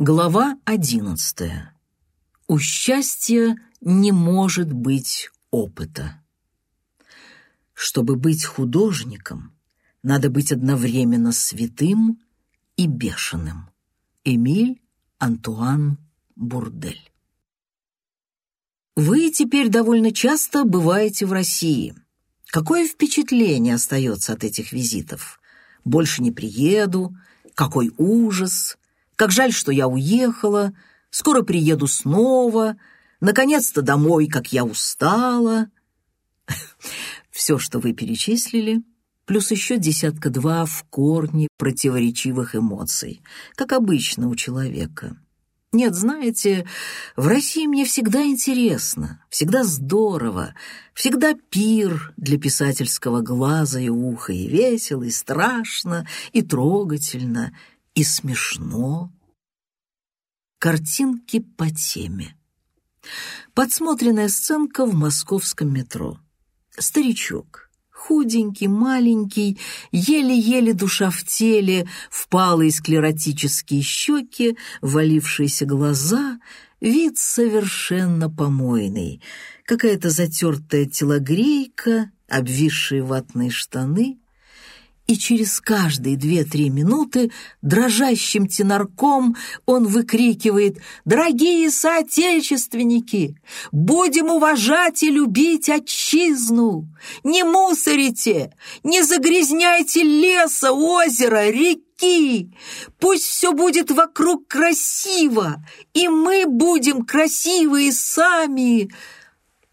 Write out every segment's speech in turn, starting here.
Глава одиннадцатая. У счастья не может быть опыта. Чтобы быть художником, надо быть одновременно святым и бешеным. Эмиль Антуан Бурдель. Вы теперь довольно часто бываете в России. Какое впечатление остается от этих визитов? Больше не приеду, какой ужас, как жаль, что я уехала, скоро приеду снова, наконец-то домой, как я устала. Все, что вы перечислили, плюс еще десятка-два в корне противоречивых эмоций, как обычно у человека. Нет, знаете, в России мне всегда интересно, всегда здорово, всегда пир для писательского глаза и уха, и весело, и страшно, и трогательно, и смешно. Картинки по теме. Подсмотренная сценка в московском метро. Старичок, худенький, маленький, еле-еле душа в теле, впалые склеротические щеки, валившиеся глаза, вид совершенно помойный, какая-то затертая телогрейка, обвисшие ватные штаны — и через каждые две-три минуты дрожащим тенорком он выкрикивает «Дорогие соотечественники, будем уважать и любить отчизну! Не мусорите, не загрязняйте леса, озера, реки! Пусть все будет вокруг красиво, и мы будем красивые сами!»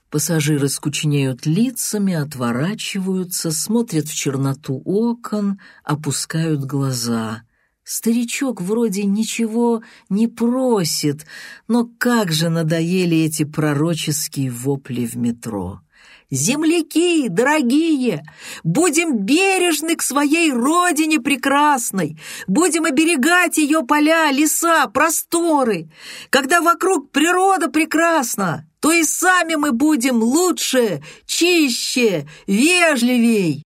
Пассажиры скучнеют лицами, отворачиваются, смотрят в черноту окон, опускают глаза. Старичок вроде ничего не просит, но как же надоели эти пророческие вопли в метро. «Земляки, дорогие, будем бережны к своей родине прекрасной, будем оберегать ее поля, леса, просторы, когда вокруг природа прекрасна, то и сами мы будем лучше, чище, вежливей.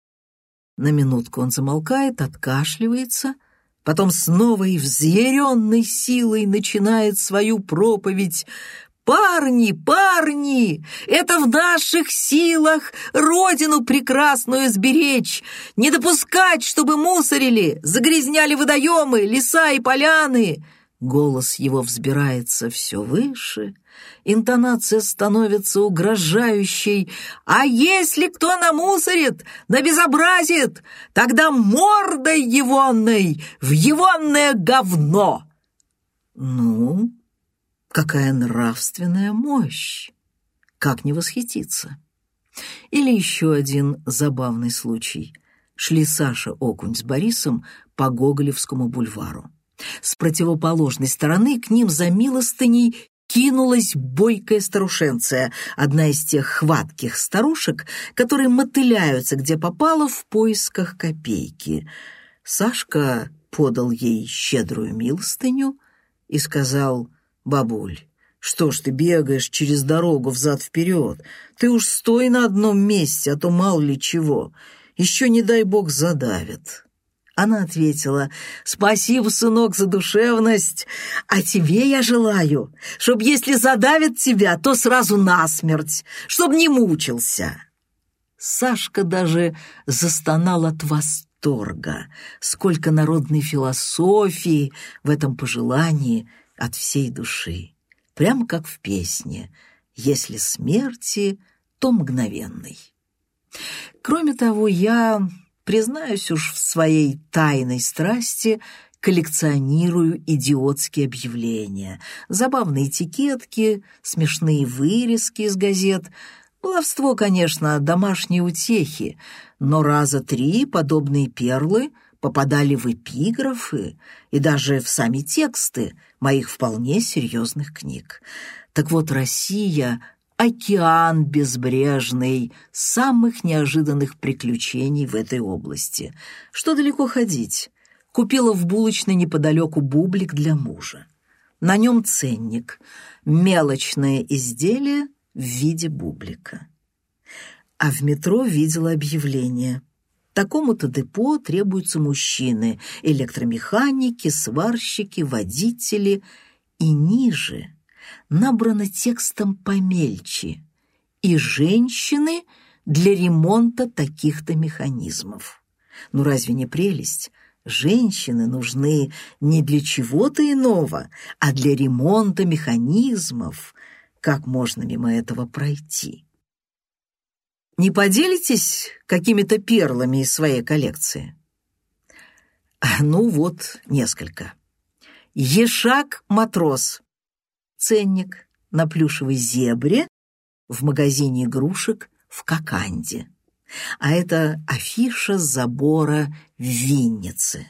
На минутку он замолкает, откашливается, потом снова и взъяренной силой начинает свою проповедь «Парни, парни, это в наших силах родину прекрасную сберечь, не допускать, чтобы мусорили, загрязняли водоемы, леса и поляны». Голос его взбирается все выше, интонация становится угрожающей. «А если кто намусорит, набезобразит, тогда мордой егонной в егонное говно!» «Ну, какая нравственная мощь! Как не восхититься!» Или еще один забавный случай. Шли Саша Окунь с Борисом по Гоголевскому бульвару. С противоположной стороны к ним за милостыней кинулась бойкая старушенция, одна из тех хватких старушек, которые мотыляются где попало в поисках копейки. Сашка подал ей щедрую милостыню и сказал, «Бабуль, что ж ты бегаешь через дорогу взад-вперед? Ты уж стой на одном месте, а то мало ли чего. Еще, не дай бог, задавят». Она ответила, «Спасибо, сынок, за душевность, а тебе я желаю, чтоб если задавят тебя, то сразу насмерть, чтоб не мучился». Сашка даже застонал от восторга. Сколько народной философии в этом пожелании от всей души. Прямо как в песне «Если смерти, то мгновенной». Кроме того, я Признаюсь уж в своей тайной страсти, коллекционирую идиотские объявления, забавные этикетки, смешные вырезки из газет. Баловство, конечно, домашние утехи, но раза три подобные перлы попадали в эпиграфы и даже в сами тексты моих вполне серьезных книг. Так вот, Россия океан безбрежный самых неожиданных приключений в этой области. Что далеко ходить? Купила в булочной неподалеку бублик для мужа. На нем ценник, мелочное изделие в виде бублика. А в метро видела объявление. Такому-то депо требуются мужчины, электромеханики, сварщики, водители и ниже набрано текстом помельче «И женщины для ремонта таких-то механизмов». Ну разве не прелесть? Женщины нужны не для чего-то иного, а для ремонта механизмов. Как можно мимо этого пройти? Не поделитесь какими-то перлами из своей коллекции? Ну вот, несколько. Ешак-матрос. Ценник на плюшевой зебре в магазине игрушек в Коканде. А это афиша забора в Виннице.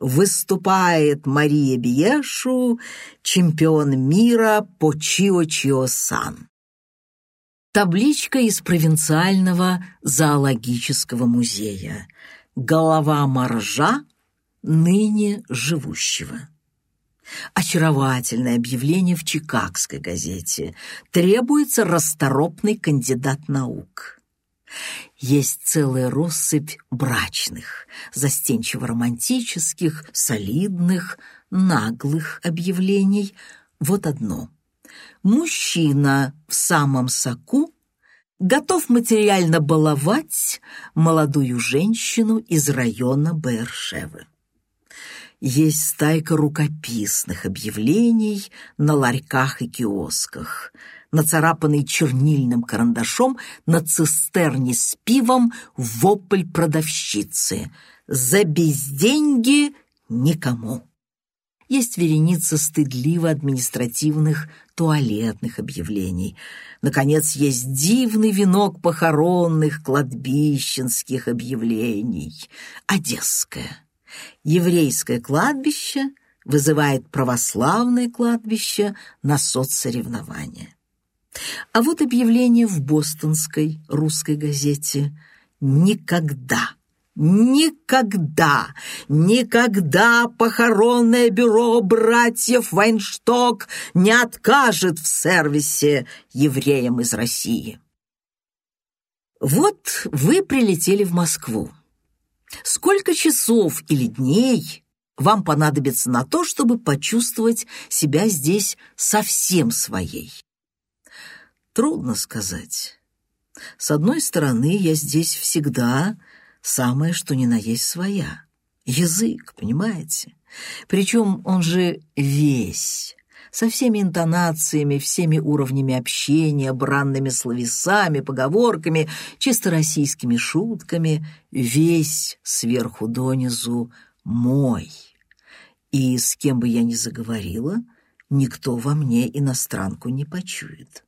Выступает Мария Биешу, чемпион мира по Чио-Чио-Сан. Табличка из провинциального зоологического музея. Голова моржа, ныне живущего. Очаровательное объявление в Чикагской газете. Требуется расторопный кандидат наук. Есть целая россыпь брачных, застенчиво-романтических, солидных, наглых объявлений. Вот одно. Мужчина в самом соку готов материально баловать молодую женщину из района Бершевы. Есть стайка рукописных объявлений на ларьках и киосках – нацарапанный чернильным карандашом на цистерне с пивом вопль продавщицы. «За безденьги никому». Есть вереница стыдливо административных туалетных объявлений. Наконец, есть дивный венок похоронных кладбищенских объявлений. Одесское. Еврейское кладбище вызывает православное кладбище на соцсоревнования. А вот объявление в бостонской русской газете «Никогда». Никогда, никогда похоронное бюро братьев Вайншток не откажет в сервисе евреям из России. Вот вы прилетели в Москву. Сколько часов или дней вам понадобится на то, чтобы почувствовать себя здесь совсем своей? Трудно сказать. С одной стороны, я здесь всегда самое, что ни на есть своя. Язык, понимаете? Причем он же весь, со всеми интонациями, всеми уровнями общения, бранными словесами, поговорками, чисто российскими шутками, весь сверху донизу мой. И с кем бы я ни заговорила, никто во мне иностранку не почует.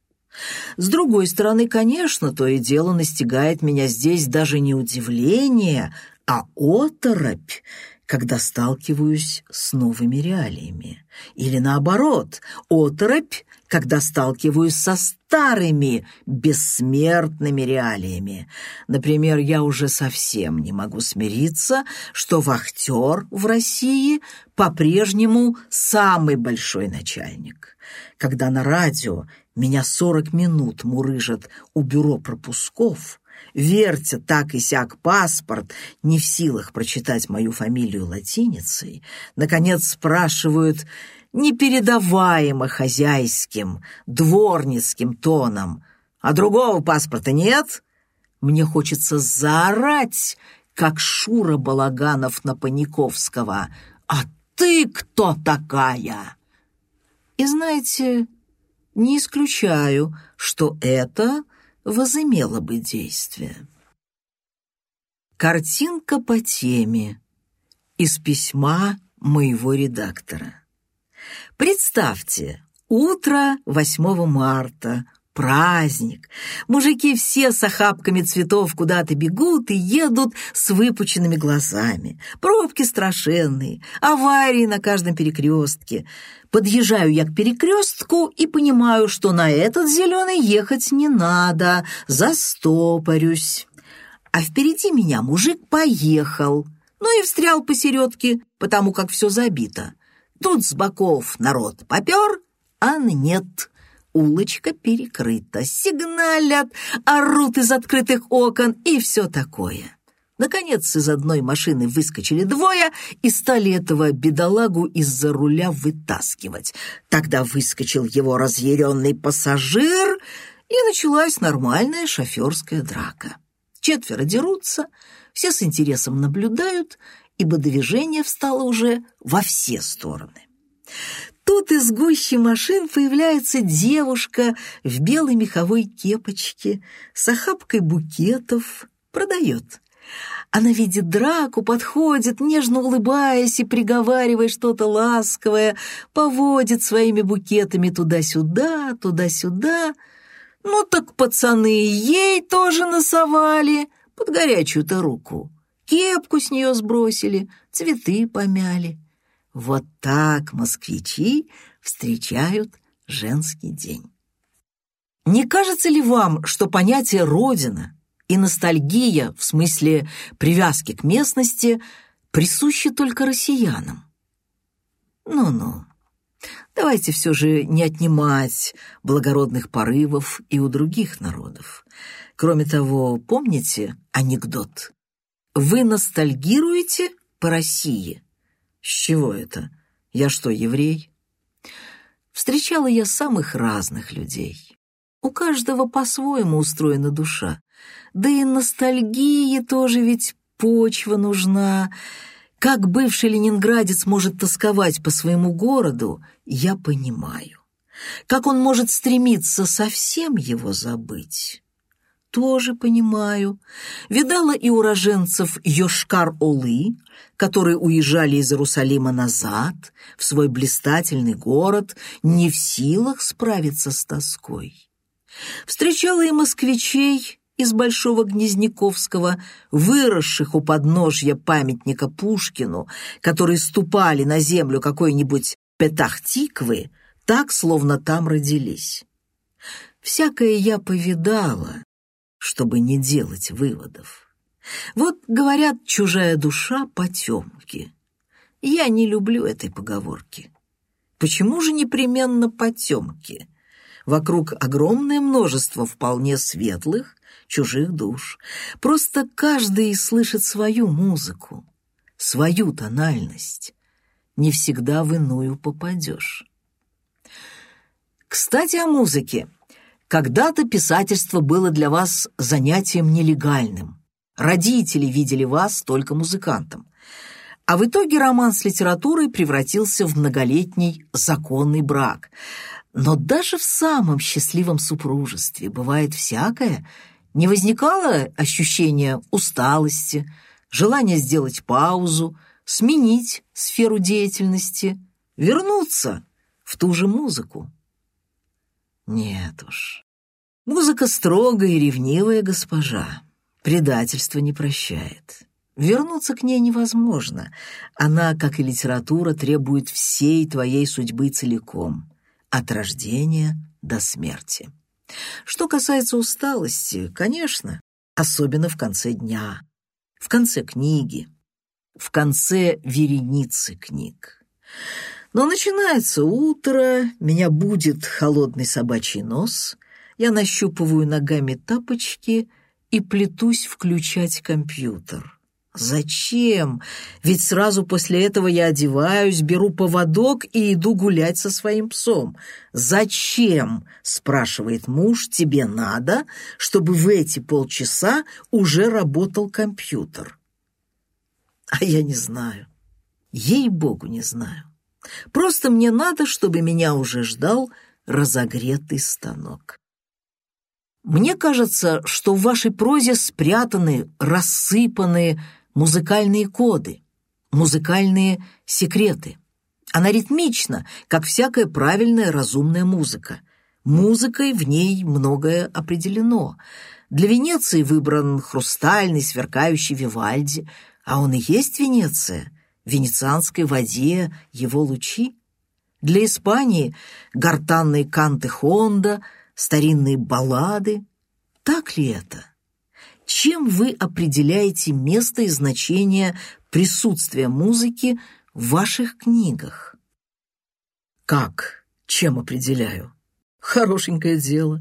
С другой стороны, конечно, то и дело настигает меня здесь даже не удивление, а оторопь, когда сталкиваюсь с новыми реалиями. Или наоборот, оторопь, когда сталкиваюсь со старыми, бессмертными реалиями. Например, я уже совсем не могу смириться, что вахтер в России по-прежнему самый большой начальник. Когда на радио меня сорок минут мурыжат у бюро пропусков, вертят так и сяк паспорт, не в силах прочитать мою фамилию латиницей, наконец спрашивают непередаваемо хозяйским, дворницким тоном, а другого паспорта нет? Мне хочется заорать, как Шура Балаганов на Паниковского. «А ты кто такая?» И знаете, не исключаю, что это возымело бы действие. Картинка по теме из письма моего редактора. Представьте, утро 8 марта, праздник. Мужики все с охапками цветов куда-то бегут и едут с выпученными глазами. Пробки страшенные, аварии на каждом перекрестке. Подъезжаю я к перекрестку и понимаю, что на этот зеленый ехать не надо, застопорюсь. А впереди меня мужик поехал, ну и встрял посередке, потому как все забито. Тут с боков народ попер, а нет. Улочка перекрыта, сигналят, орут из открытых окон и все такое. Наконец из одной машины выскочили двое и стали этого бедолагу из-за руля вытаскивать. Тогда выскочил его разъяренный пассажир, и началась нормальная шоферская драка. Четверо дерутся, все с интересом наблюдают, ибо движение встало уже во все стороны. Тут из гущи машин появляется девушка в белой меховой кепочке с охапкой букетов, продает. Она видит драку, подходит, нежно улыбаясь и приговаривая что-то ласковое, поводит своими букетами туда-сюда, туда-сюда. Ну так пацаны ей тоже насовали под горячую-то руку. Кепку с нее сбросили, цветы помяли. Вот так москвичи встречают женский день. Не кажется ли вам, что понятие «родина» и ностальгия, в смысле привязки к местности, присущи только россиянам. Ну-ну, давайте все же не отнимать благородных порывов и у других народов. Кроме того, помните анекдот? Вы ностальгируете по России? С чего это? Я что, еврей? Встречала я самых разных людей. У каждого по-своему устроена душа. Да и ностальгии тоже ведь почва нужна. Как бывший ленинградец может тосковать по своему городу, я понимаю. Как он может стремиться совсем его забыть, тоже понимаю. Видала и уроженцев Йошкар-Олы, которые уезжали из Иерусалима назад, в свой блистательный город, не в силах справиться с тоской. Встречала и москвичей, из Большого Гнезняковского, выросших у подножья памятника Пушкину, которые ступали на землю какой-нибудь Петахтиквы, так, словно там родились. Всякое я повидала, чтобы не делать выводов. Вот, говорят, чужая душа потемки. Я не люблю этой поговорки. Почему же непременно потемки? Вокруг огромное множество вполне светлых, чужих душ. Просто каждый слышит свою музыку, свою тональность. Не всегда в иную попадешь. Кстати, о музыке. Когда-то писательство было для вас занятием нелегальным. Родители видели вас только музыкантом. А в итоге роман с литературой превратился в многолетний законный брак. Но даже в самом счастливом супружестве бывает всякое – не возникало ощущения усталости, желания сделать паузу, сменить сферу деятельности, вернуться в ту же музыку? Нет уж. Музыка строгая и ревнивая госпожа. Предательство не прощает. Вернуться к ней невозможно. Она, как и литература, требует всей твоей судьбы целиком, от рождения до смерти. Что касается усталости, конечно, особенно в конце дня, в конце книги, в конце вереницы книг. Но начинается утро, меня будет холодный собачий нос, я нащупываю ногами тапочки и плетусь включать компьютер. Зачем? Ведь сразу после этого я одеваюсь, беру поводок и иду гулять со своим псом. Зачем, спрашивает муж, тебе надо, чтобы в эти полчаса уже работал компьютер? А я не знаю. Ей-богу, не знаю. Просто мне надо, чтобы меня уже ждал разогретый станок. Мне кажется, что в вашей прозе спрятаны, рассыпаны, музыкальные коды, музыкальные секреты. Она ритмична, как всякая правильная разумная музыка. Музыкой в ней многое определено. Для Венеции выбран хрустальный, сверкающий Вивальди, а он и есть Венеция, венецианской воде его лучи. Для Испании гортанные канты Хонда, старинные баллады. Так ли это? чем вы определяете место и значение присутствия музыки в ваших книгах? Как? Чем определяю? Хорошенькое дело.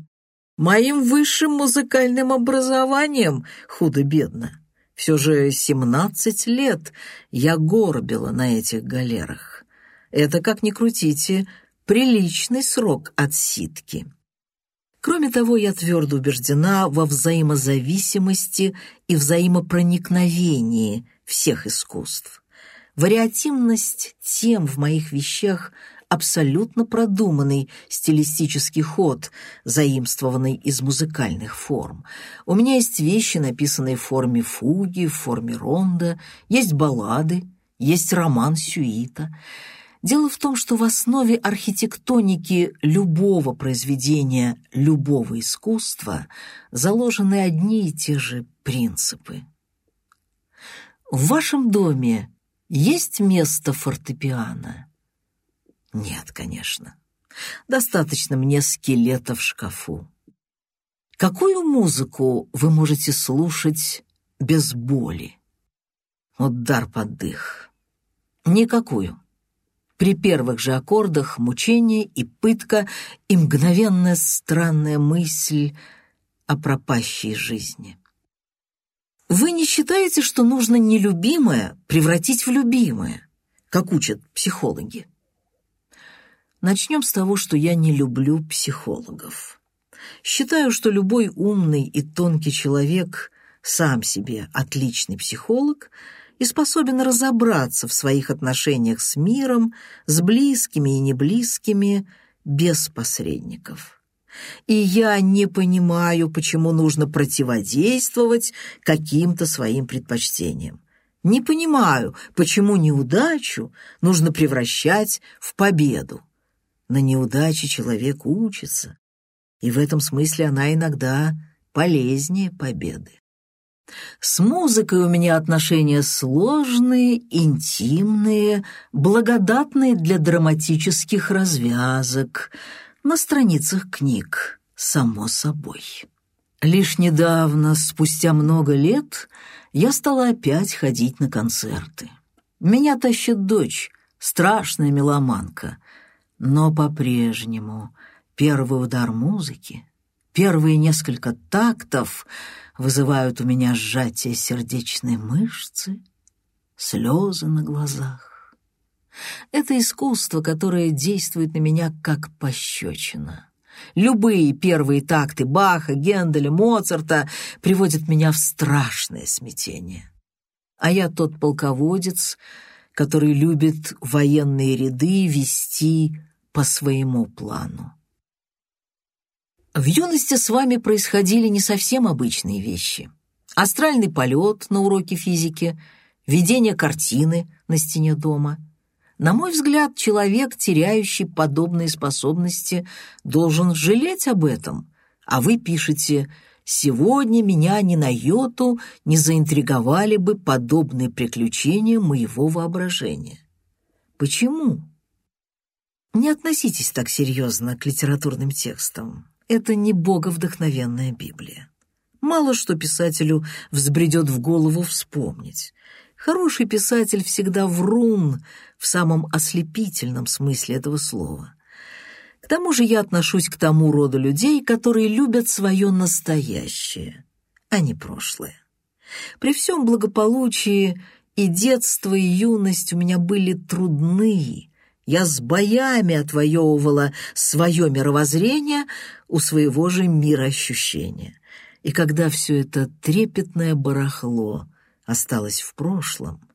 Моим высшим музыкальным образованием худо-бедно. Все же семнадцать лет я горбила на этих галерах. Это, как ни крутите, приличный срок отсидки. Кроме того, я твердо убеждена во взаимозависимости и взаимопроникновении всех искусств. Вариативность тем в моих вещах абсолютно продуманный стилистический ход, заимствованный из музыкальных форм. У меня есть вещи, написанные в форме фуги, в форме ронда, есть баллады, есть роман-сюита — Дело в том, что в основе архитектоники любого произведения, любого искусства заложены одни и те же принципы. В вашем доме есть место фортепиано? Нет, конечно. Достаточно мне скелета в шкафу. Какую музыку вы можете слушать без боли? Вот дар под дых. Никакую. При первых же аккордах мучение и пытка и мгновенная странная мысль о пропащей жизни. Вы не считаете, что нужно нелюбимое превратить в любимое, как учат психологи? Начнем с того, что я не люблю психологов. Считаю, что любой умный и тонкий человек сам себе отличный психолог – и способен разобраться в своих отношениях с миром, с близкими и неблизкими, без посредников. И я не понимаю, почему нужно противодействовать каким-то своим предпочтениям. Не понимаю, почему неудачу нужно превращать в победу. На неудаче человек учится, и в этом смысле она иногда полезнее победы. С музыкой у меня отношения сложные, интимные, благодатные для драматических развязок, на страницах книг, само собой. Лишь недавно, спустя много лет, я стала опять ходить на концерты. Меня тащит дочь, страшная меломанка, но по-прежнему первый удар музыки, первые несколько тактов — вызывают у меня сжатие сердечной мышцы, слезы на глазах. Это искусство, которое действует на меня как пощечина. Любые первые такты Баха, Генделя, Моцарта приводят меня в страшное смятение. А я тот полководец, который любит военные ряды вести по своему плану. В юности с вами происходили не совсем обычные вещи. Астральный полет на уроке физики, видение картины на стене дома. На мой взгляд, человек, теряющий подобные способности, должен жалеть об этом. А вы пишете «Сегодня меня ни на йоту не заинтриговали бы подобные приключения моего воображения». Почему? Не относитесь так серьезно к литературным текстам это не боговдохновенная Библия. Мало что писателю взбредет в голову вспомнить. Хороший писатель всегда врун в самом ослепительном смысле этого слова. К тому же я отношусь к тому роду людей, которые любят свое настоящее, а не прошлое. При всем благополучии и детство, и юность у меня были трудные, я с боями отвоевывала свое мировоззрение у своего же мироощущения. И когда все это трепетное барахло осталось в прошлом,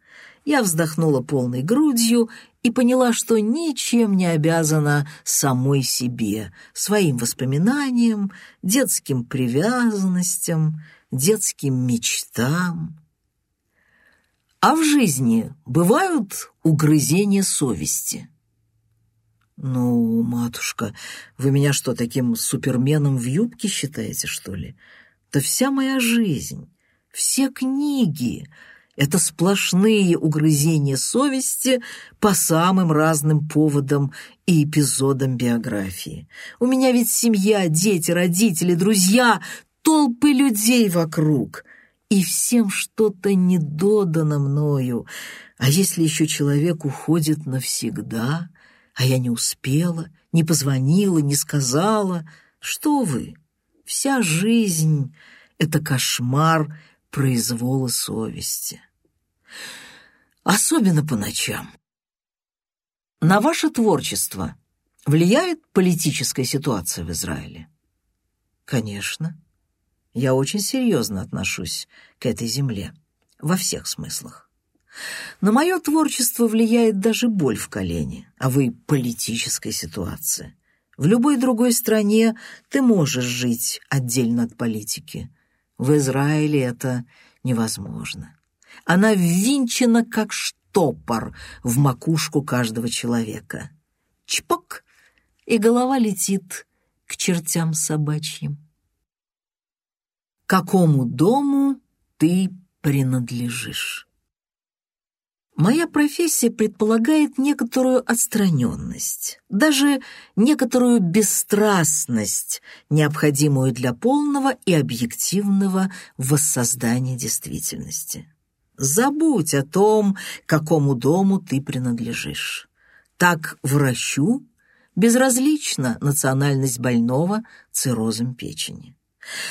я вздохнула полной грудью и поняла, что ничем не обязана самой себе, своим воспоминаниям, детским привязанностям, детским мечтам. А в жизни бывают угрызения совести — «Ну, матушка, вы меня что, таким суперменом в юбке считаете, что ли? Да вся моя жизнь, все книги — это сплошные угрызения совести по самым разным поводам и эпизодам биографии. У меня ведь семья, дети, родители, друзья, толпы людей вокруг, и всем что-то недодано мною. А если еще человек уходит навсегда — а я не успела, не позвонила, не сказала. Что вы? Вся жизнь — это кошмар произвола совести. Особенно по ночам. На ваше творчество влияет политическая ситуация в Израиле? Конечно. Я очень серьезно отношусь к этой земле во всех смыслах. На мое творчество влияет даже боль в колене, а вы — политическая ситуация. В любой другой стране ты можешь жить отдельно от политики. В Израиле это невозможно. Она ввинчена, как штопор, в макушку каждого человека. Чпок, и голова летит к чертям собачьим. Какому дому ты принадлежишь? Моя профессия предполагает некоторую отстраненность, даже некоторую бесстрастность, необходимую для полного и объективного воссоздания действительности. Забудь о том, какому дому ты принадлежишь. Так врачу безразлична национальность больного циррозом печени.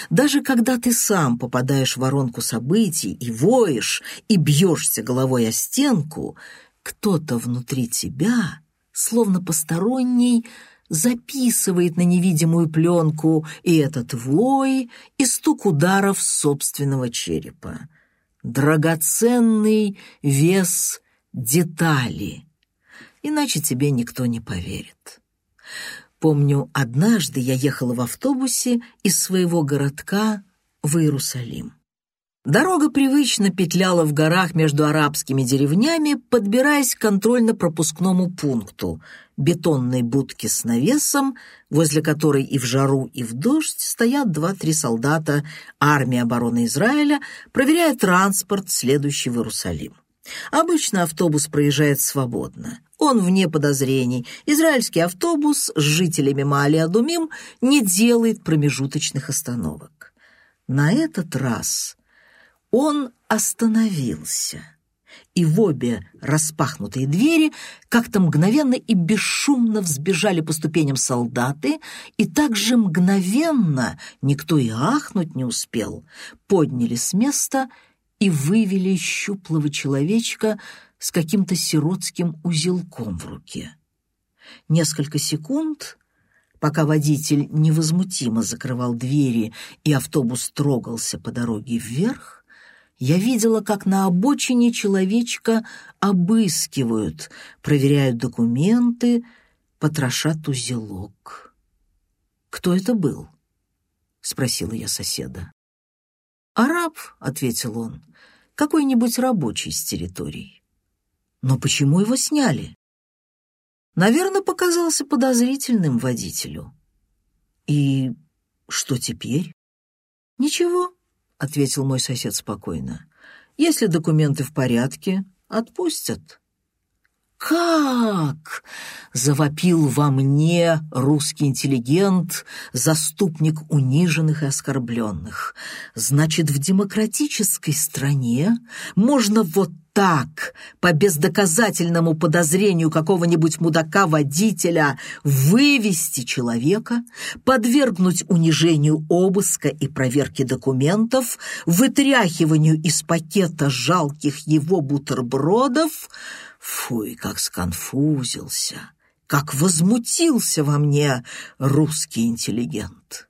Даже когда ты сам попадаешь в воронку событий и воешь, и бьешься головой о стенку, кто-то внутри тебя, словно посторонний, записывает на невидимую пленку и этот вой, и стук ударов собственного черепа. Драгоценный вес детали, иначе тебе никто не поверит. Помню, однажды я ехала в автобусе из своего городка в Иерусалим. Дорога привычно петляла в горах между арабскими деревнями, подбираясь к контрольно-пропускному пункту — бетонной будке с навесом, возле которой и в жару, и в дождь стоят два-три солдата армии обороны Израиля, проверяя транспорт, следующий в Иерусалим. Обычно автобус проезжает свободно. Он вне подозрений. Израильский автобус с жителями Маали-Адумим не делает промежуточных остановок. На этот раз он остановился, и в обе распахнутые двери как-то мгновенно и бесшумно взбежали по ступеням солдаты, и также мгновенно, никто и ахнуть не успел, подняли с места и вывели щуплого человечка с каким-то сиротским узелком в руке. Несколько секунд, пока водитель невозмутимо закрывал двери и автобус трогался по дороге вверх, я видела, как на обочине человечка обыскивают, проверяют документы, потрошат узелок. «Кто это был?» — спросила я соседа. «Араб», — ответил он, — «какой-нибудь рабочий с территории». «Но почему его сняли?» «Наверное, показался подозрительным водителю». «И что теперь?» «Ничего», — ответил мой сосед спокойно. «Если документы в порядке, отпустят». «Как?» — завопил во мне русский интеллигент, заступник униженных и оскорбленных. «Значит, в демократической стране можно вот так, по бездоказательному подозрению какого-нибудь мудака-водителя, вывести человека, подвергнуть унижению обыска и проверки документов, вытряхиванию из пакета жалких его бутербродов — Фуй, как сконфузился, как возмутился во мне русский интеллигент.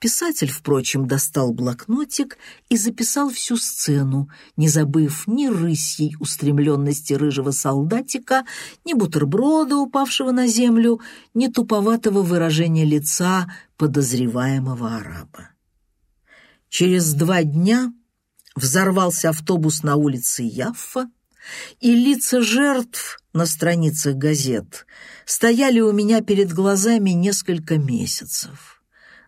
Писатель, впрочем, достал блокнотик и записал всю сцену, не забыв ни рысьей устремленности рыжего солдатика, ни бутерброда, упавшего на землю, ни туповатого выражения лица подозреваемого араба. Через два дня взорвался автобус на улице Яффа, и лица жертв на страницах газет стояли у меня перед глазами несколько месяцев.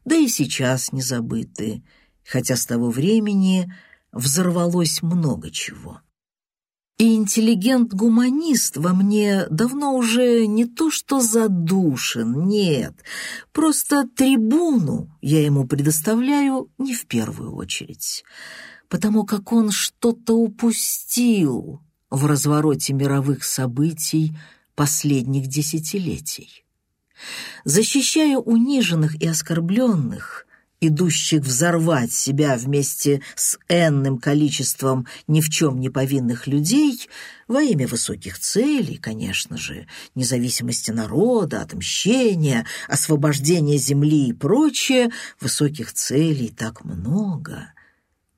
Да и сейчас не забыты, хотя с того времени взорвалось много чего. И интеллигент-гуманист во мне давно уже не то что задушен, нет, просто трибуну я ему предоставляю не в первую очередь, потому как он что-то упустил, в развороте мировых событий последних десятилетий. Защищая униженных и оскорбленных, идущих взорвать себя вместе с энным количеством ни в чем не повинных людей, во имя высоких целей, конечно же, независимости народа, отмщения, освобождения земли и прочее, высоких целей так много.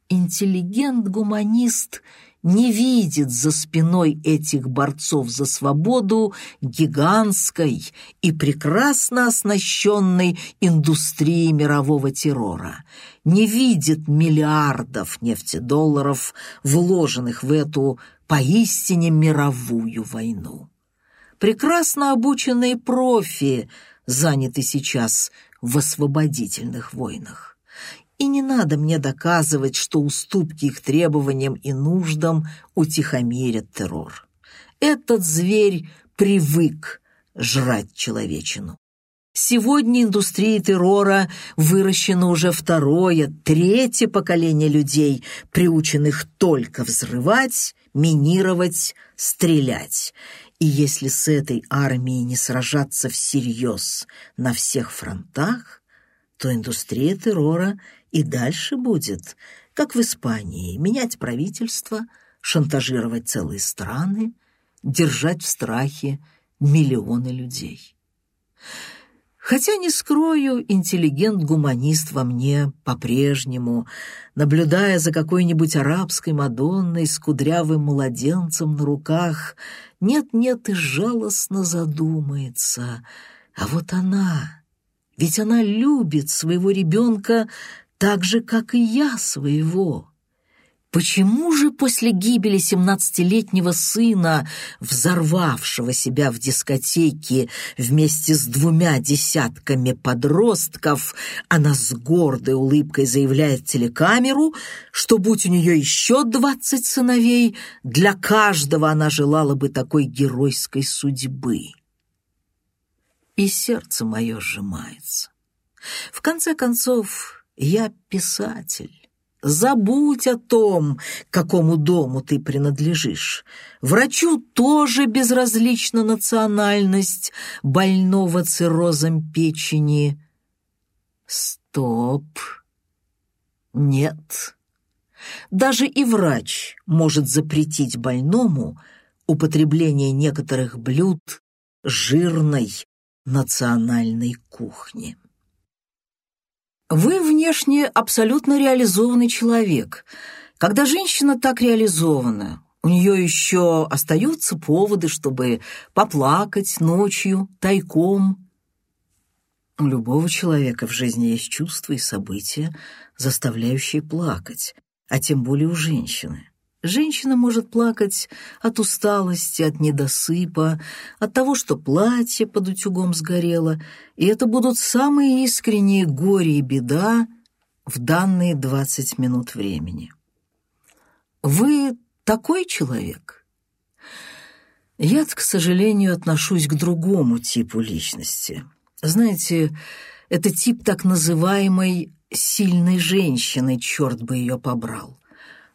Интеллигент-гуманист — не видит за спиной этих борцов за свободу гигантской и прекрасно оснащенной индустрии мирового террора, не видит миллиардов нефтедолларов, вложенных в эту поистине мировую войну. Прекрасно обученные профи заняты сейчас в освободительных войнах. И не надо мне доказывать, что уступки их требованиям и нуждам утихомирят террор. Этот зверь привык жрать человечину. Сегодня индустрии террора выращено уже второе, третье поколение людей, приученных только взрывать, минировать, стрелять. И если с этой армией не сражаться всерьез на всех фронтах, то индустрия террора и дальше будет, как в Испании, менять правительство, шантажировать целые страны, держать в страхе миллионы людей. Хотя, не скрою, интеллигент-гуманист во мне по-прежнему, наблюдая за какой-нибудь арабской Мадонной с кудрявым младенцем на руках, нет-нет и жалостно задумается. А вот она, ведь она любит своего ребенка так же, как и я своего. Почему же после гибели семнадцатилетнего сына, взорвавшего себя в дискотеке вместе с двумя десятками подростков, она с гордой улыбкой заявляет телекамеру, что, будь у нее еще двадцать сыновей, для каждого она желала бы такой геройской судьбы? И сердце мое сжимается. В конце концов, я писатель. Забудь о том, какому дому ты принадлежишь. Врачу тоже безразлична национальность больного циррозом печени. Стоп. Нет. Даже и врач может запретить больному употребление некоторых блюд жирной национальной кухни. Вы внешне абсолютно реализованный человек. Когда женщина так реализована, у нее еще остаются поводы, чтобы поплакать ночью, тайком. У любого человека в жизни есть чувства и события, заставляющие плакать, а тем более у женщины. Женщина может плакать от усталости, от недосыпа, от того, что платье под утюгом сгорело, и это будут самые искренние горе и беда в данные двадцать минут времени. Вы такой человек? Я, к сожалению, отношусь к другому типу личности. Знаете, это тип так называемой «сильной женщины», черт бы ее побрал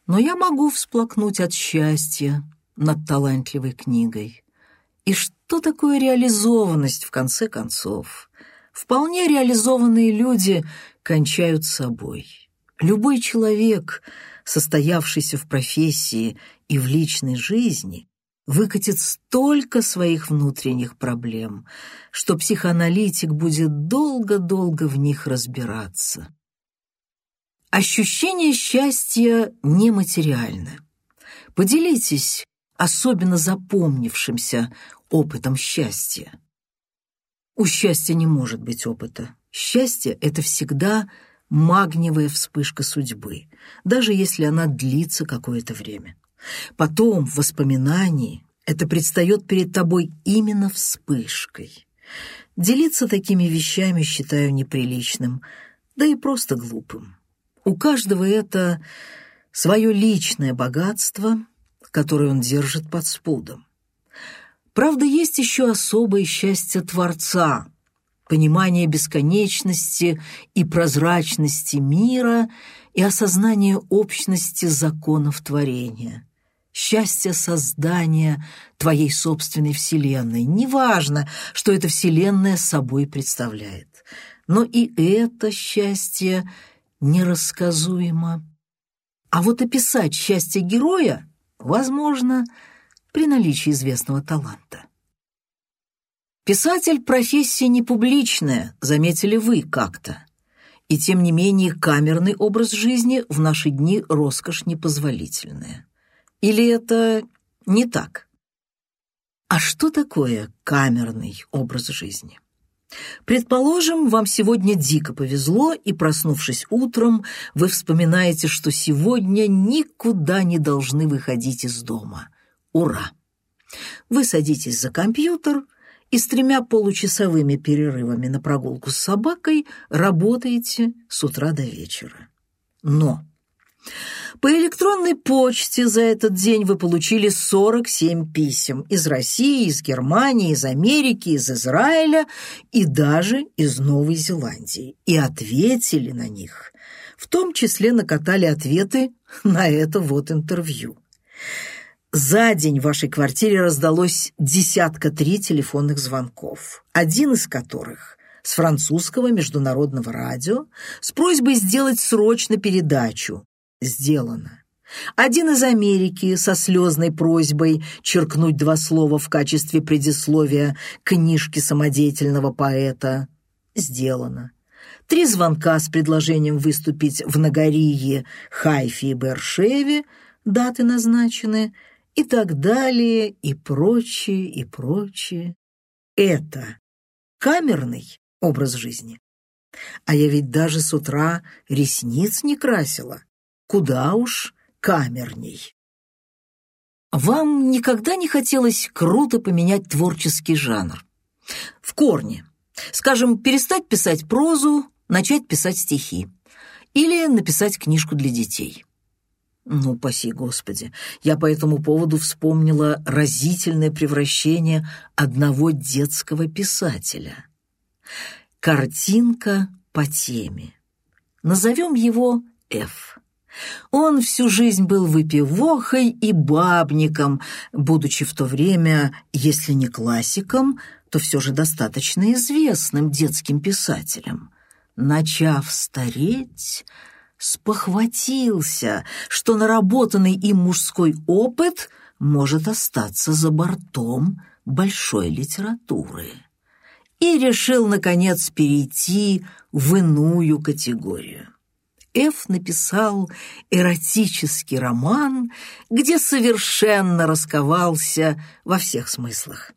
но я могу всплакнуть от счастья над талантливой книгой. И что такое реализованность, в конце концов? Вполне реализованные люди кончают собой. Любой человек, состоявшийся в профессии и в личной жизни, выкатит столько своих внутренних проблем, что психоаналитик будет долго-долго в них разбираться. Ощущение счастья нематериально. Поделитесь особенно запомнившимся опытом счастья. У счастья не может быть опыта. Счастье — это всегда магниевая вспышка судьбы, даже если она длится какое-то время. Потом, в воспоминании, это предстает перед тобой именно вспышкой. Делиться такими вещами считаю неприличным, да и просто глупым. У каждого это свое личное богатство, которое он держит под спудом. Правда, есть еще особое счастье Творца, понимание бесконечности и прозрачности мира и осознание общности законов творения. счастье создания твоей собственной вселенной. Неважно, что эта вселенная собой представляет. Но и это счастье нерассказуемо. А вот описать счастье героя возможно при наличии известного таланта. Писатель – профессия не публичная, заметили вы как-то. И тем не менее камерный образ жизни в наши дни роскошь непозволительная. Или это не так? А что такое камерный образ жизни? Предположим, вам сегодня дико повезло, и, проснувшись утром, вы вспоминаете, что сегодня никуда не должны выходить из дома. Ура! Вы садитесь за компьютер и с тремя получасовыми перерывами на прогулку с собакой работаете с утра до вечера. Но по электронной почте за этот день вы получили 47 писем из России, из Германии, из Америки, из Израиля и даже из Новой Зеландии. И ответили на них. В том числе накатали ответы на это вот интервью. За день в вашей квартире раздалось десятка три телефонных звонков, один из которых с французского международного радио с просьбой сделать срочно передачу сделано. Один из Америки со слезной просьбой черкнуть два слова в качестве предисловия книжки самодеятельного поэта. Сделано. Три звонка с предложением выступить в Нагории, Хайфе и Бершеве, даты назначены, и так далее, и прочее, и прочее. Это камерный образ жизни. А я ведь даже с утра ресниц не красила куда уж камерней. Вам никогда не хотелось круто поменять творческий жанр? В корне. Скажем, перестать писать прозу, начать писать стихи. Или написать книжку для детей. Ну, паси Господи, я по этому поводу вспомнила разительное превращение одного детского писателя. Картинка по теме. Назовем его «Ф». Он всю жизнь был выпивохой и бабником, будучи в то время, если не классиком, то все же достаточно известным детским писателем. Начав стареть, спохватился, что наработанный им мужской опыт может остаться за бортом большой литературы. И решил, наконец, перейти в иную категорию. Ф. написал эротический роман, где совершенно расковался во всех смыслах.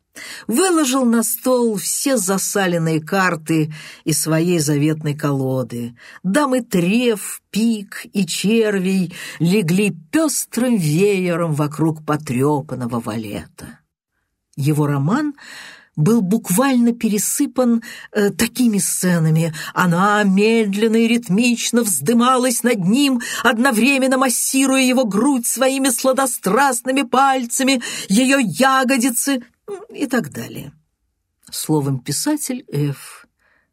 Выложил на стол все засаленные карты из своей заветной колоды. Дамы трев, пик и червей легли пестрым веером вокруг потрепанного валета. Его роман — был буквально пересыпан э, такими сценами. Она медленно и ритмично вздымалась над ним, одновременно массируя его грудь своими сладострастными пальцами, ее ягодицы и так далее. Словом, писатель Ф.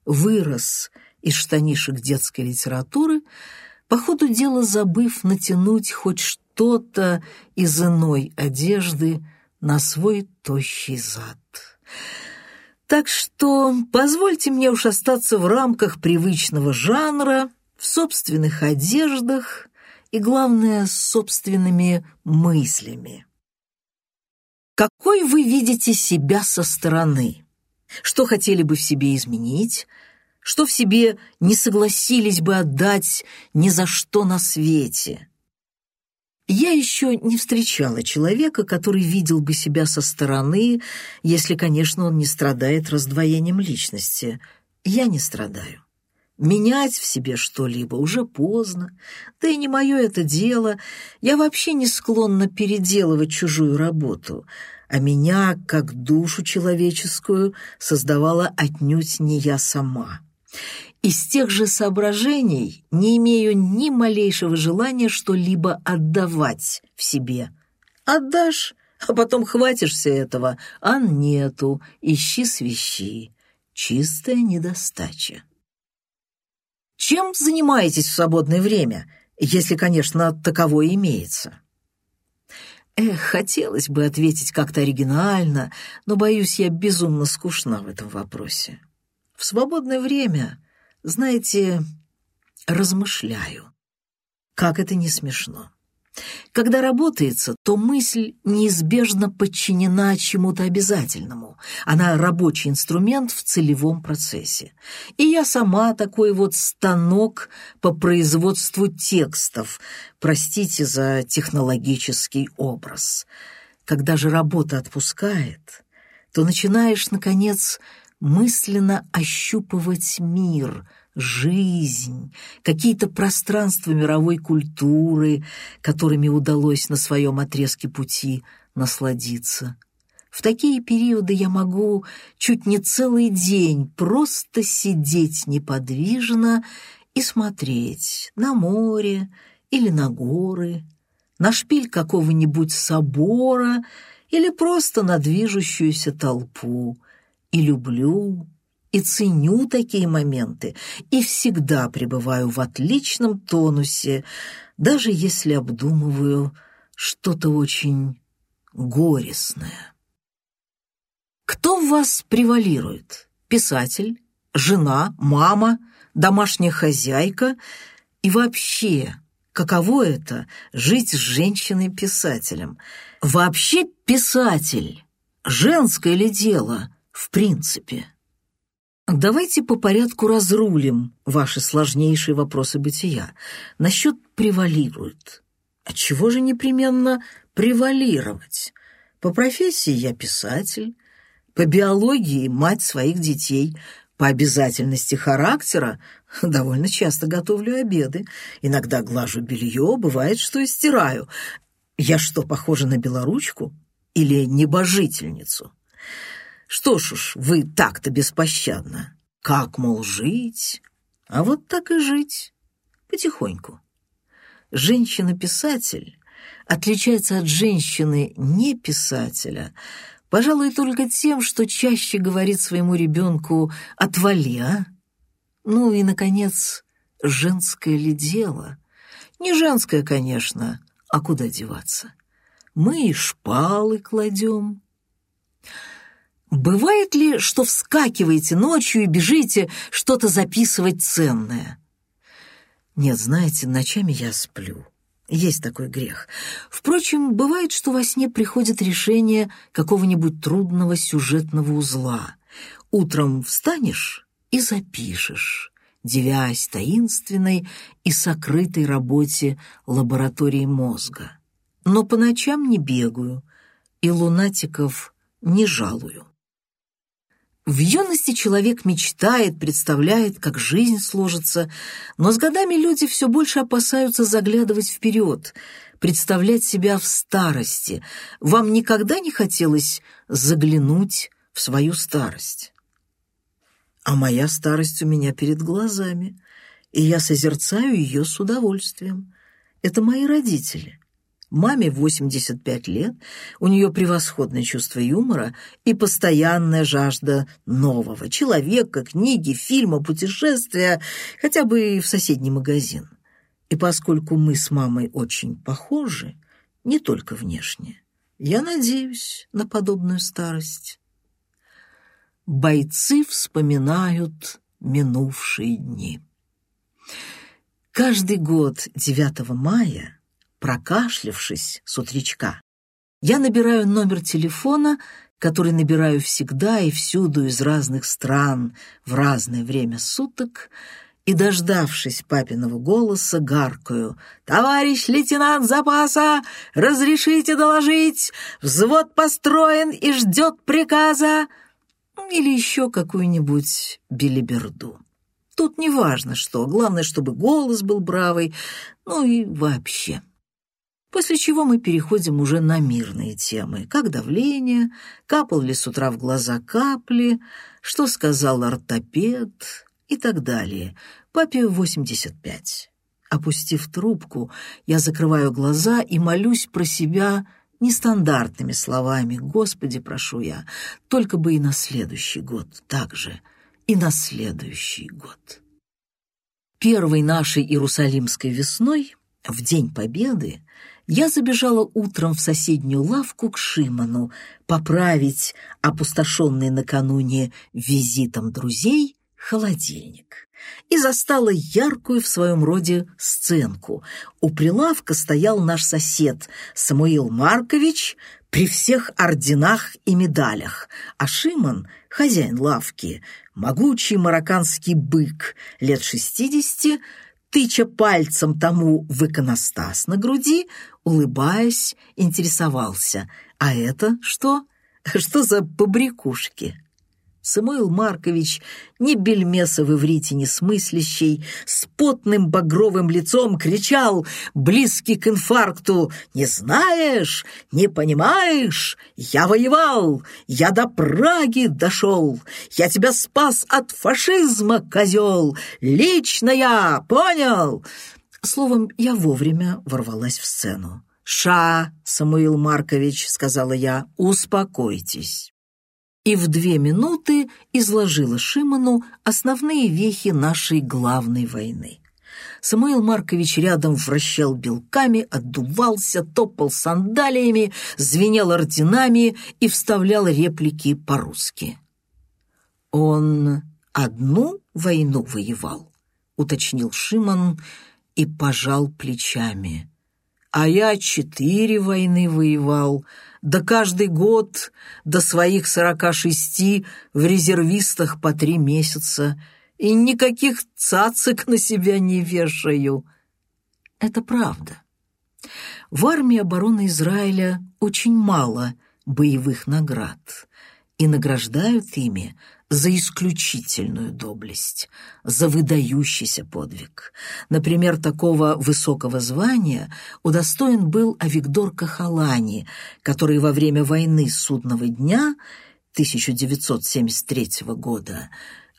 вырос из штанишек детской литературы, по ходу дела забыв натянуть хоть что-то из иной одежды на свой тощий зад. Так что позвольте мне уж остаться в рамках привычного жанра, в собственных одеждах и, главное, с собственными мыслями. Какой вы видите себя со стороны? Что хотели бы в себе изменить? Что в себе не согласились бы отдать ни за что на свете? Я еще не встречала человека, который видел бы себя со стороны, если, конечно, он не страдает раздвоением личности. Я не страдаю. Менять в себе что-либо уже поздно, да и не мое это дело. Я вообще не склонна переделывать чужую работу, а меня, как душу человеческую, создавала отнюдь не я сама. Из тех же соображений не имею ни малейшего желания что-либо отдавать в себе. Отдашь, а потом хватишься этого, а нету, ищи свищи. Чистая недостача. Чем занимаетесь в свободное время, если, конечно, таковое имеется? Эх, хотелось бы ответить как-то оригинально, но, боюсь, я безумно скучна в этом вопросе. В свободное время, знаете, размышляю. Как это не смешно. Когда работается, то мысль неизбежно подчинена чему-то обязательному. Она рабочий инструмент в целевом процессе. И я сама такой вот станок по производству текстов. Простите за технологический образ. Когда же работа отпускает, то начинаешь, наконец, мысленно ощупывать мир — жизнь, какие-то пространства мировой культуры, которыми удалось на своем отрезке пути насладиться. В такие периоды я могу чуть не целый день просто сидеть неподвижно и смотреть на море или на горы, на шпиль какого-нибудь собора или просто на движущуюся толпу. И люблю, и ценю такие моменты, и всегда пребываю в отличном тонусе, даже если обдумываю что-то очень горестное. Кто в вас превалирует? Писатель, жена, мама, домашняя хозяйка? И вообще, каково это — жить с женщиной-писателем? Вообще писатель — женское ли дело в принципе? Давайте по порядку разрулим ваши сложнейшие вопросы бытия. Насчет превалирует. Отчего же непременно превалировать? По профессии я писатель, по биологии мать своих детей, по обязательности характера довольно часто готовлю обеды, иногда глажу белье, бывает, что и стираю. Я что, похожа на белоручку или небожительницу? Что ж уж, вы так-то беспощадно. Как, мол, жить? А вот так и жить. Потихоньку. Женщина-писатель отличается от женщины-не-писателя, пожалуй, только тем, что чаще говорит своему ребенку «отвали, а?». Ну и, наконец, женское ли дело? Не женское, конечно, а куда деваться? Мы и шпалы кладем, Бывает ли, что вскакиваете ночью и бежите что-то записывать ценное? Нет, знаете, ночами я сплю. Есть такой грех. Впрочем, бывает, что во сне приходит решение какого-нибудь трудного сюжетного узла. Утром встанешь и запишешь, девясь таинственной и сокрытой работе лаборатории мозга. Но по ночам не бегаю и лунатиков не жалую. В юности человек мечтает, представляет, как жизнь сложится, но с годами люди все больше опасаются заглядывать вперед, представлять себя в старости. Вам никогда не хотелось заглянуть в свою старость? А моя старость у меня перед глазами, и я созерцаю ее с удовольствием. Это мои родители. Маме 85 лет, у нее превосходное чувство юмора и постоянная жажда нового человека, книги, фильма, путешествия, хотя бы и в соседний магазин. И поскольку мы с мамой очень похожи, не только внешне, я надеюсь на подобную старость. Бойцы вспоминают минувшие дни. Каждый год 9 мая – прокашлявшись с утречка, я набираю номер телефона, который набираю всегда и всюду из разных стран в разное время суток, и, дождавшись папиного голоса, гаркаю «Товарищ лейтенант запаса, разрешите доложить, взвод построен и ждет приказа» или еще какую-нибудь белиберду. Тут не важно что, главное, чтобы голос был бравый, ну и вообще. После чего мы переходим уже на мирные темы, как давление, капал ли с утра в глаза капли, что сказал ортопед и так далее. Папе 85. Опустив трубку, я закрываю глаза и молюсь про себя нестандартными словами. «Господи, прошу я, только бы и на следующий год так же, и на следующий год». Первой нашей Иерусалимской весной В День Победы я забежала утром в соседнюю лавку к Шиману поправить опустошенный накануне визитом друзей холодильник и застала яркую в своем роде сценку. У прилавка стоял наш сосед Самуил Маркович при всех орденах и медалях, а Шиман, хозяин лавки, могучий марокканский бык лет шестидесяти, тыча пальцем тому в иконостас на груди, улыбаясь, интересовался. «А это что? Что за побрякушки?» Самуил Маркович, ни бельмеса в иврите не смыслящий, с потным багровым лицом кричал, близкий к инфаркту, «Не знаешь, не понимаешь, я воевал, я до Праги дошел, я тебя спас от фашизма, козел, лично я, понял?» Словом, я вовремя ворвалась в сцену. «Ша, Самуил Маркович», — сказала я, — «успокойтесь» и в две минуты изложила Шиману основные вехи нашей главной войны. Самуил Маркович рядом вращал белками, отдувался, топал сандалиями, звенел орденами и вставлял реплики по-русски. «Он одну войну воевал?» — уточнил Шиман и пожал плечами. «А я четыре войны воевал», да каждый год до своих сорока шести в резервистах по три месяца, и никаких цацик на себя не вешаю. Это правда. В армии обороны Израиля очень мало боевых наград, и награждают ими за исключительную доблесть, за выдающийся подвиг. Например, такого высокого звания удостоен был Авигдор Кахалани, который во время войны Судного дня 1973 года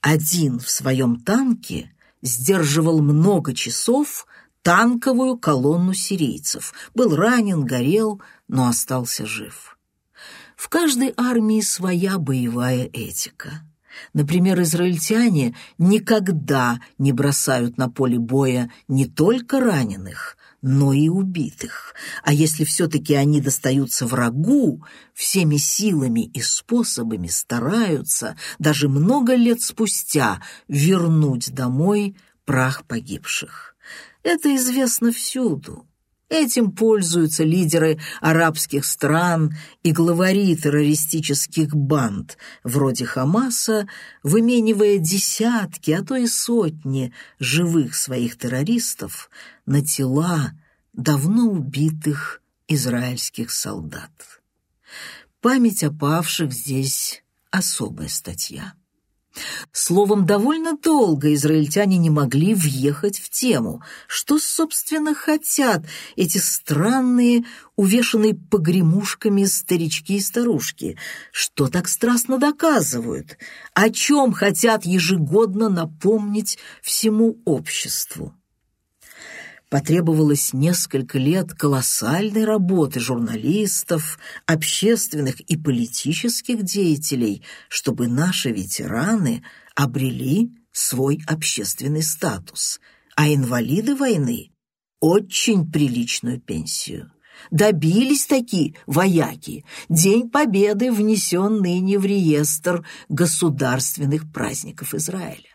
один в своем танке сдерживал много часов танковую колонну сирийцев, был ранен, горел, но остался жив. В каждой армии своя боевая этика. Например, израильтяне никогда не бросают на поле боя не только раненых, но и убитых. А если все-таки они достаются врагу, всеми силами и способами стараются, даже много лет спустя, вернуть домой прах погибших. Это известно всюду. Этим пользуются лидеры арабских стран и главари террористических банд, вроде Хамаса, выменивая десятки, а то и сотни живых своих террористов на тела давно убитых израильских солдат. Память о павших здесь особая статья. Словом, довольно долго израильтяне не могли въехать в тему. Что, собственно, хотят эти странные, увешанные погремушками старички и старушки? Что так страстно доказывают? О чем хотят ежегодно напомнить всему обществу? Потребовалось несколько лет колоссальной работы журналистов, общественных и политических деятелей, чтобы наши ветераны обрели свой общественный статус, а инвалиды войны – очень приличную пенсию. Добились такие вояки. День Победы внесен ныне в реестр государственных праздников Израиля.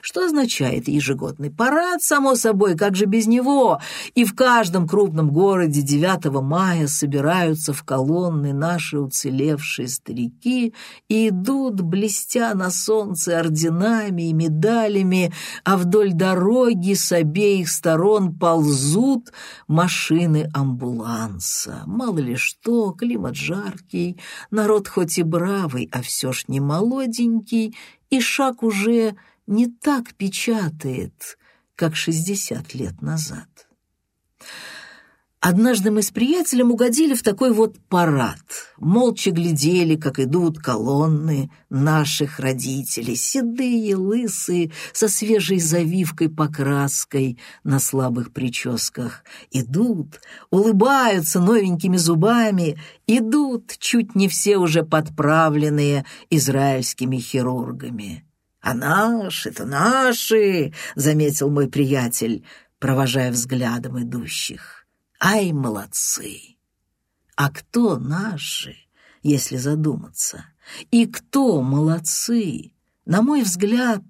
Что означает ежегодный парад, само собой, как же без него? И в каждом крупном городе 9 мая собираются в колонны наши уцелевшие старики и идут, блестя на солнце орденами и медалями, а вдоль дороги с обеих сторон ползут машины амбуланса. Мало ли что, климат жаркий, народ хоть и бравый, а все ж не молоденький, и шаг уже не так печатает, как шестьдесят лет назад. Однажды мы с приятелем угодили в такой вот парад. Молча глядели, как идут колонны наших родителей, седые, лысые, со свежей завивкой покраской на слабых прическах. Идут, улыбаются новенькими зубами, идут, чуть не все уже подправленные израильскими хирургами. «А наши-то наши!» — заметил мой приятель. провожая взглядом идущих. Ай, молодцы! А кто наши, если задуматься? И кто молодцы? На мой взгляд,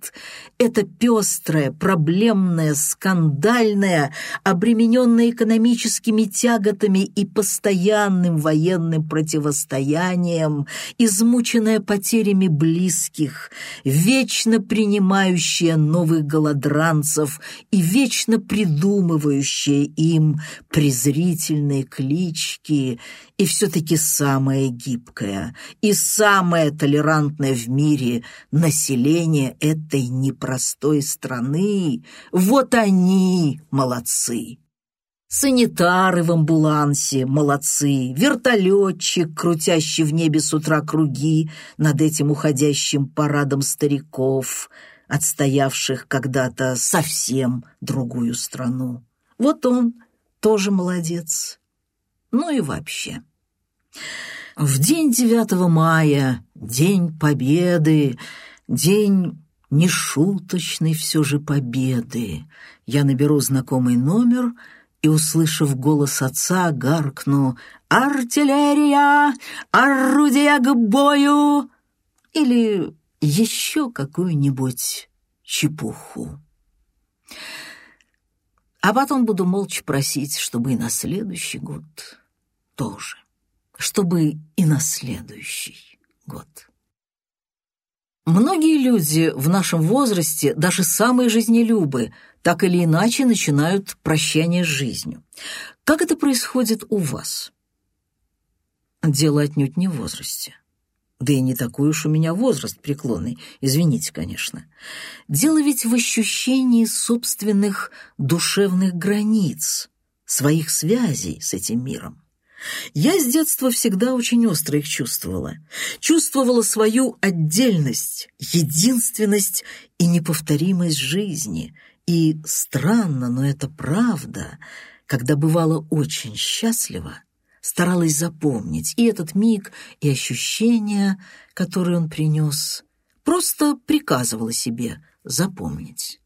это пестрая, проблемная, скандальная, обремененная экономическими тяготами и постоянным военным противостоянием, измученная потерями близких, вечно принимающая новых голодранцев и вечно придумывающая им презрительные клички, и все-таки самая гибкая и самая толерантная в мире население население этой непростой страны. Вот они молодцы. Санитары в амбулансе молодцы, вертолетчик, крутящий в небе с утра круги над этим уходящим парадом стариков, отстоявших когда-то совсем другую страну. Вот он тоже молодец. Ну и вообще. В день 9 мая, День Победы, День нешуточной все же победы. Я наберу знакомый номер и, услышав голос отца, гаркну «Артиллерия! Орудия к бою!» или еще какую-нибудь чепуху. А потом буду молча просить, чтобы и на следующий год тоже, чтобы и на следующий год. Многие люди в нашем возрасте, даже самые жизнелюбы, так или иначе начинают прощание с жизнью. Как это происходит у вас? Дело отнюдь не в возрасте. Да и не такой уж у меня возраст преклонный, извините, конечно. Дело ведь в ощущении собственных душевных границ, своих связей с этим миром. Я с детства всегда очень остро их чувствовала. Чувствовала свою отдельность, единственность и неповторимость жизни. И странно, но это правда, когда бывала очень счастлива, старалась запомнить и этот миг, и ощущения, которые он принес. Просто приказывала себе запомнить.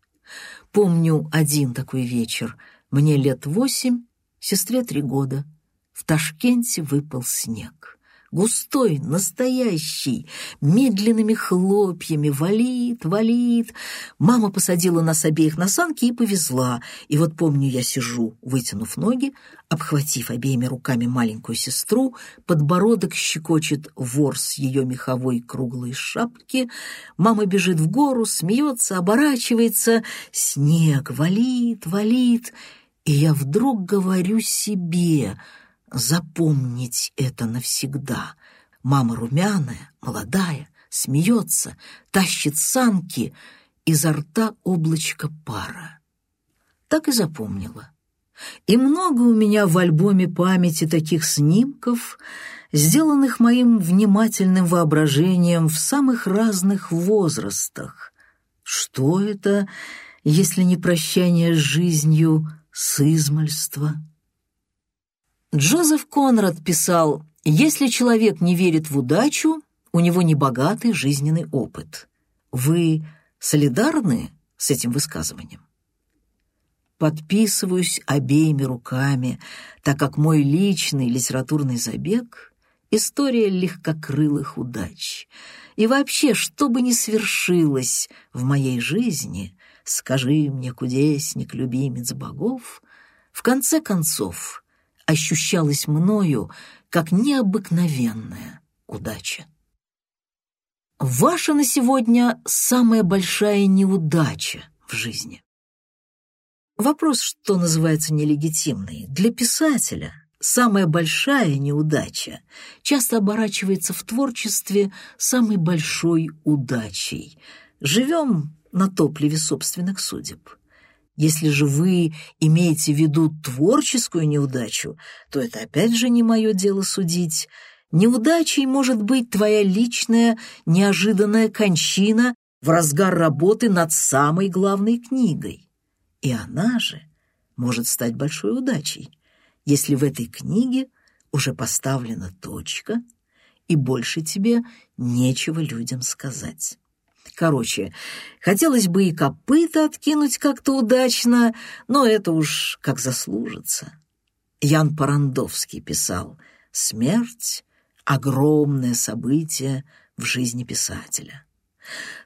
Помню один такой вечер. Мне лет восемь, сестре три года — в Ташкенте выпал снег. Густой, настоящий, медленными хлопьями, валит, валит. Мама посадила нас обеих на санки и повезла. И вот помню, я сижу, вытянув ноги, обхватив обеими руками маленькую сестру, подбородок щекочет ворс ее меховой круглой шапки. Мама бежит в гору, смеется, оборачивается. Снег валит, валит. И я вдруг говорю себе — запомнить это навсегда. Мама румяная, молодая, смеется, тащит санки, изо рта облачко пара. Так и запомнила. И много у меня в альбоме памяти таких снимков, сделанных моим внимательным воображением в самых разных возрастах. Что это, если не прощание с жизнью, с измальства? Джозеф Конрад писал, «Если человек не верит в удачу, у него небогатый жизненный опыт». Вы солидарны с этим высказыванием? Подписываюсь обеими руками, так как мой личный литературный забег — история легкокрылых удач. И вообще, что бы ни свершилось в моей жизни, скажи мне, кудесник, любимец богов, в конце концов — ощущалась мною как необыкновенная удача. Ваша на сегодня самая большая неудача в жизни. Вопрос, что называется нелегитимный. Для писателя самая большая неудача часто оборачивается в творчестве самой большой удачей. Живем на топливе собственных судеб. Если же вы имеете в виду творческую неудачу, то это опять же не мое дело судить. Неудачей может быть твоя личная неожиданная кончина в разгар работы над самой главной книгой. И она же может стать большой удачей, если в этой книге уже поставлена точка, и больше тебе нечего людям сказать. Короче, хотелось бы и копыта откинуть как-то удачно, но это уж как заслужится. Ян Парандовский писал «Смерть — огромное событие в жизни писателя».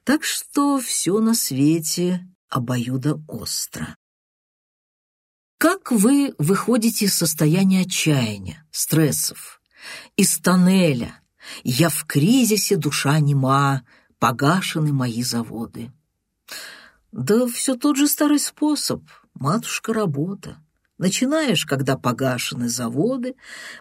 Так что все на свете обоюдоостро. Как вы выходите из состояния отчаяния, стрессов, из тоннеля «Я в кризисе, душа нема, погашены мои заводы»? Да все тот же старый способ, матушка работа. Начинаешь, когда погашены заводы,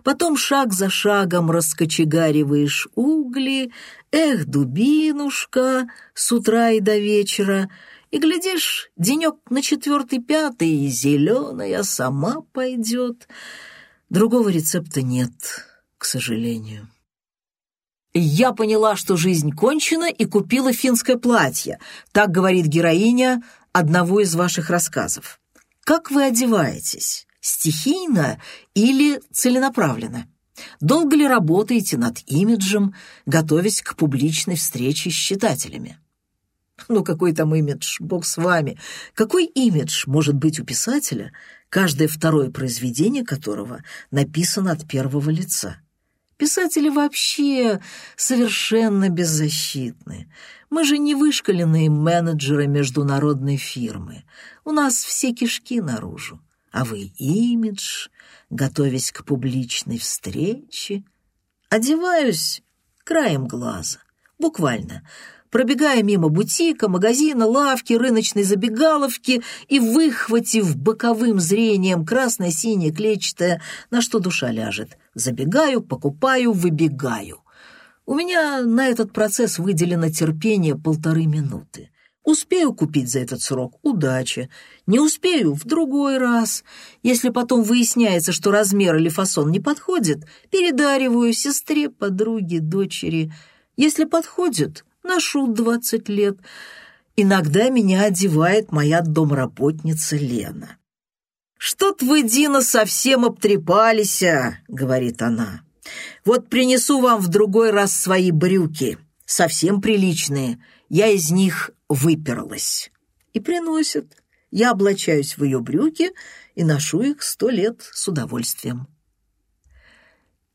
потом шаг за шагом раскочегариваешь угли, эх, дубинушка, с утра и до вечера, и, глядишь, денек на четвертый-пятый, и зеленая сама пойдет. Другого рецепта нет, к сожалению. «Я поняла, что жизнь кончена, и купила финское платье», так говорит героиня одного из ваших рассказов. Как вы одеваетесь? Стихийно или целенаправленно? Долго ли работаете над имиджем, готовясь к публичной встрече с читателями? Ну, какой там имидж, бог с вами. Какой имидж может быть у писателя, каждое второе произведение которого написано от первого лица? Писатели вообще совершенно беззащитны. Мы же не вышкаленные менеджеры международной фирмы. У нас все кишки наружу. А вы имидж, готовясь к публичной встрече. Одеваюсь краем глаза, буквально, пробегая мимо бутика, магазина, лавки, рыночной забегаловки и выхватив боковым зрением красное-синее клетчатое, на что душа ляжет. Забегаю, покупаю, выбегаю. У меня на этот процесс выделено терпение полторы минуты. Успею купить за этот срок – удача. Не успею – в другой раз. Если потом выясняется, что размер или фасон не подходит, передариваю сестре, подруге, дочери. Если подходит, ношу двадцать лет. Иногда меня одевает моя домработница Лена. «Что-то вы, Дина, совсем обтрепались», — говорит она. Вот принесу вам в другой раз свои брюки, совсем приличные. Я из них выперлась. И приносит. Я облачаюсь в ее брюки и ношу их сто лет с удовольствием.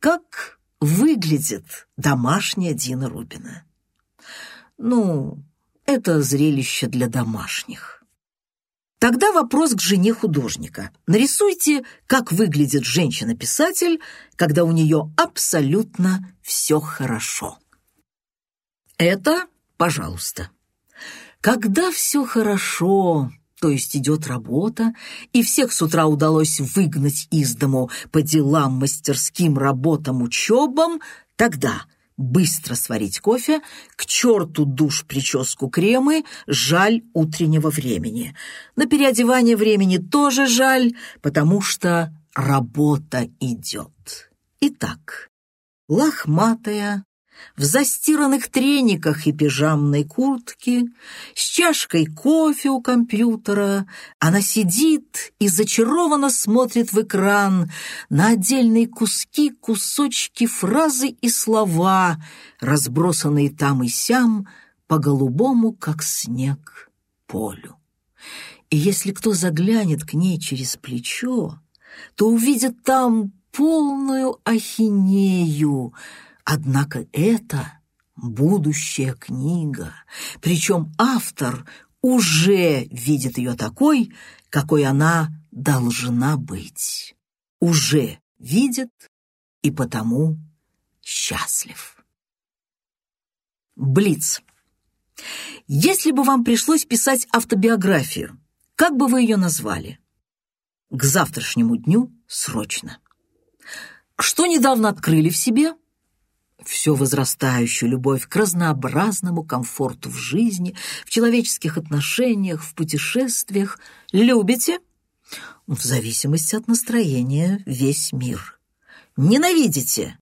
Как выглядит домашняя Дина Рубина? Ну, это зрелище для домашних. Тогда вопрос к жене художника. Нарисуйте, как выглядит женщина-писатель, когда у нее абсолютно все хорошо. Это, пожалуйста. Когда все хорошо, то есть идет работа, и всех с утра удалось выгнать из дому по делам, мастерским работам, учебам, тогда – быстро сварить кофе, к черту душ, прическу, кремы, жаль утреннего времени. На переодевание времени тоже жаль, потому что работа идет. Итак, лохматая, в застиранных трениках и пижамной куртке, с чашкой кофе у компьютера, она сидит и зачарованно смотрит в экран на отдельные куски, кусочки, фразы и слова, разбросанные там и сям по голубому, как снег, полю. И если кто заглянет к ней через плечо, то увидит там полную ахинею — Однако это будущая книга, причем автор уже видит ее такой, какой она должна быть. Уже видит и потому счастлив. Блиц. Если бы вам пришлось писать автобиографию, как бы вы ее назвали? К завтрашнему дню срочно. Что недавно открыли в себе – все возрастающую любовь к разнообразному комфорту в жизни, в человеческих отношениях, в путешествиях. Любите? В зависимости от настроения весь мир. Ненавидите?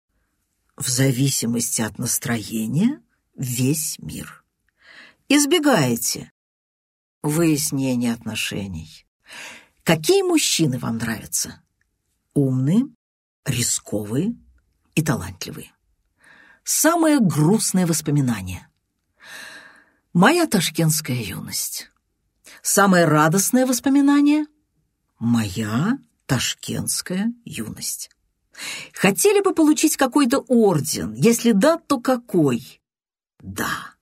В зависимости от настроения весь мир. Избегаете? Выяснение отношений. Какие мужчины вам нравятся? Умные, рисковые и талантливые самое грустное воспоминание. Моя ташкентская юность. Самое радостное воспоминание — моя ташкентская юность. Хотели бы получить какой-то орден? Если да, то какой? Да.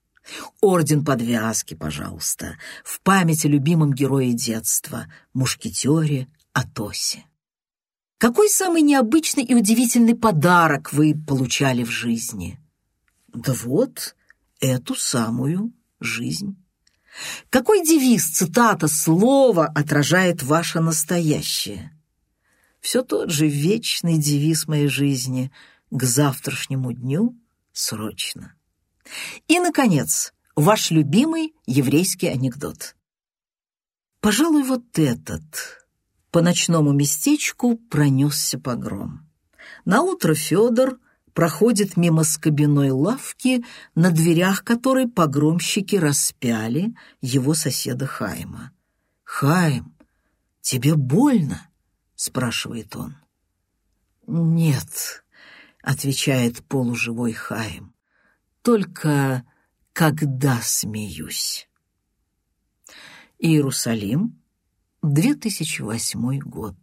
Орден подвязки, пожалуйста, в память о любимом герое детства, мушкетере Атосе. Какой самый необычный и удивительный подарок вы получали в жизни? Да вот, эту самую жизнь. Какой девиз, цитата, слово отражает ваше настоящее? Все тот же вечный девиз моей жизни к завтрашнему дню срочно. И, наконец, ваш любимый еврейский анекдот. Пожалуй, вот этот. По ночному местечку пронесся погром. Наутро Федор проходит мимо скобяной лавки, на дверях которой погромщики распяли его соседа Хайма. «Хайм, тебе больно?» — спрашивает он. «Нет», — отвечает полуживой Хайм, — «только когда смеюсь». Иерусалим, 2008 год.